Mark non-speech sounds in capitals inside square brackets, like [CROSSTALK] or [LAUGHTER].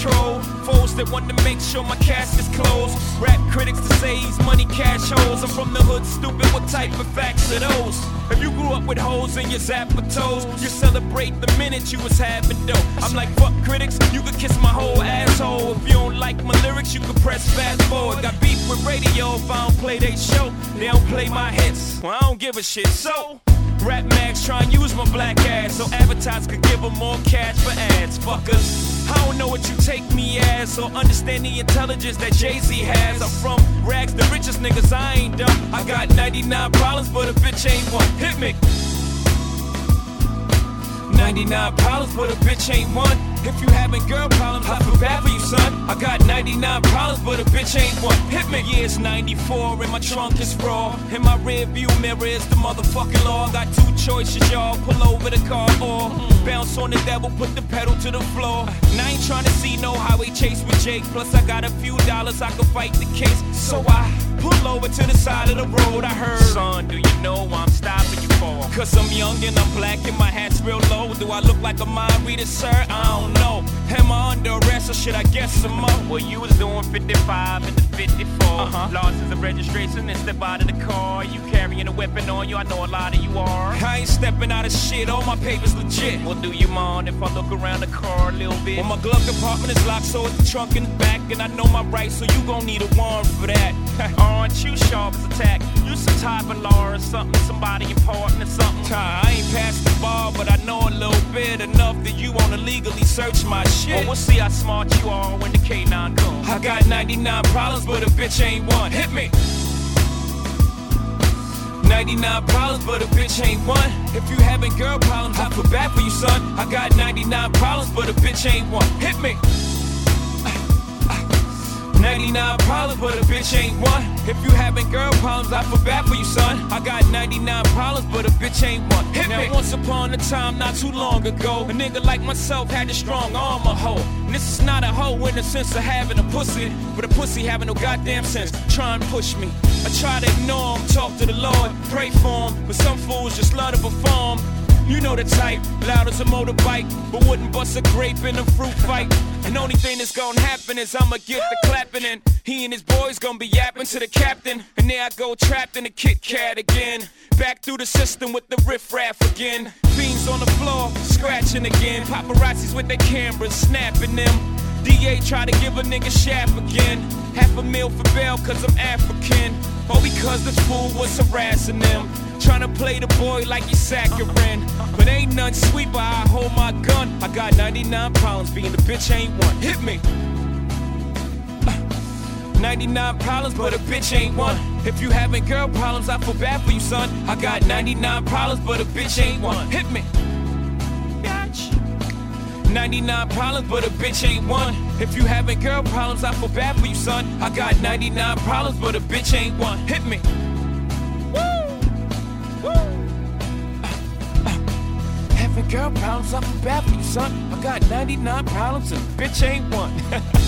control. Foes that want to make sure my casket's closed. Rap critics to say he's money cash holes. I'm from the hood, stupid. What type of facts are those? If you grew up with holes in your zapper toes, you celebrate the minute you was having dough. I'm like, fuck critics, you could kiss my whole asshole. If you don't like my lyrics, you could press fast forward. Got beef with radio if I don't play they show. They don't play my hits. Well, I don't give a shit. So. Rap mags try and use my black ass so advertisers could give them more cash for ads. Fuckers, I don't know what you take me as or understand the intelligence that Jay Z has. I'm from rags, the richest niggas, I ain't dumb. I got 99 problems, but a bitch ain't one. Hit me. 99 problems, but a bitch ain't one. If you having girl problems, I feel bad for son. I got 99 problems, but a bitch ain't one. Hit me. Yeah, it's 94, and my trunk is raw. In my rear view mirror is the motherfucking law. Got two choices, y'all. Pull over the car or bounce on the devil, put the pedal to the floor. And I ain't trying to see no highway chase with Jake. Plus, I got a few dollars, I can fight the case. So I pull over to the side of the road. I heard, son, do you know I'm stopping you for? Cause I'm young and I'm black and my hat's real low. Do I look like a mind reader, sir? I don't know. Am I under arrest or should I guess some more? Well, you was doing 55 and the 54. Uh-huh. Losses of registration and step out of the car. You carrying a weapon on you, I know a lot of you are. I ain't stepping out of shit, all my papers legit. Well, do you mind if I look around the car a little bit? Well, my glove compartment is locked, so it's the trunk in the back. And I know my rights, so you gon' need a warrant for that. [LAUGHS] Aren't you sharp as attack? You some type of law or something, somebody important or something. I ain't past the bar, but I know a little bit enough that you wanna legally search my shit. Well, we'll see how smart you are when the K9 comes. I got 99 problems, but a bitch ain't one. Hit me. 99 problems, but a bitch ain't one. If you having girl problems, I feel bad for you, son. I got 99 problems, but a bitch ain't one. Hit me. 99 problems, but a bitch ain't one. If you having girl problems, I feel bad for you, son. I got 99 problems, but a bitch ain't one. Hit now, me. once upon a time, not too long ago, a nigga like myself had a strong arm, a hoe. And this is not a hoe in the sense of having a pussy, but a pussy having no goddamn sense. Try and push me. I try to ignore him, talk to the Lord, pray for him, but some fools just love to perform. You know the type, loud as a motorbike, but wouldn't bust a grape in a fruit fight. And only thing that's gonna happen is I'ma get the clapping and he and his boys gonna be yapping to the captain. And there I go trapped in a Kit Kat again. Back through the system with the riffraff again. Fiends on the floor, scratching again. Paparazzis with their cameras, snapping them. DA try to give a nigga shaft again. Half a meal for bail cause I'm African. Or because this fool was harassing them. Trying to play the boy like he's saccharine. But ain't none sweet, but I hold my gun. I got 99 problems, being the bitch ain't one. Hit me. Uh, 99 problems, but a bitch ain't one. If you having girl problems, I feel bad for you, son. I got 99 problems, but a bitch ain't one. Hit me. Bitch. 99 problems, but a bitch ain't one. If you having girl problems, I feel bad for you, son. I got 99 problems, but a bitch ain't one. Hit me. Woo! Having girl problems, I feel bad for you, son. I got 99 problems and bitch ain't one. [LAUGHS]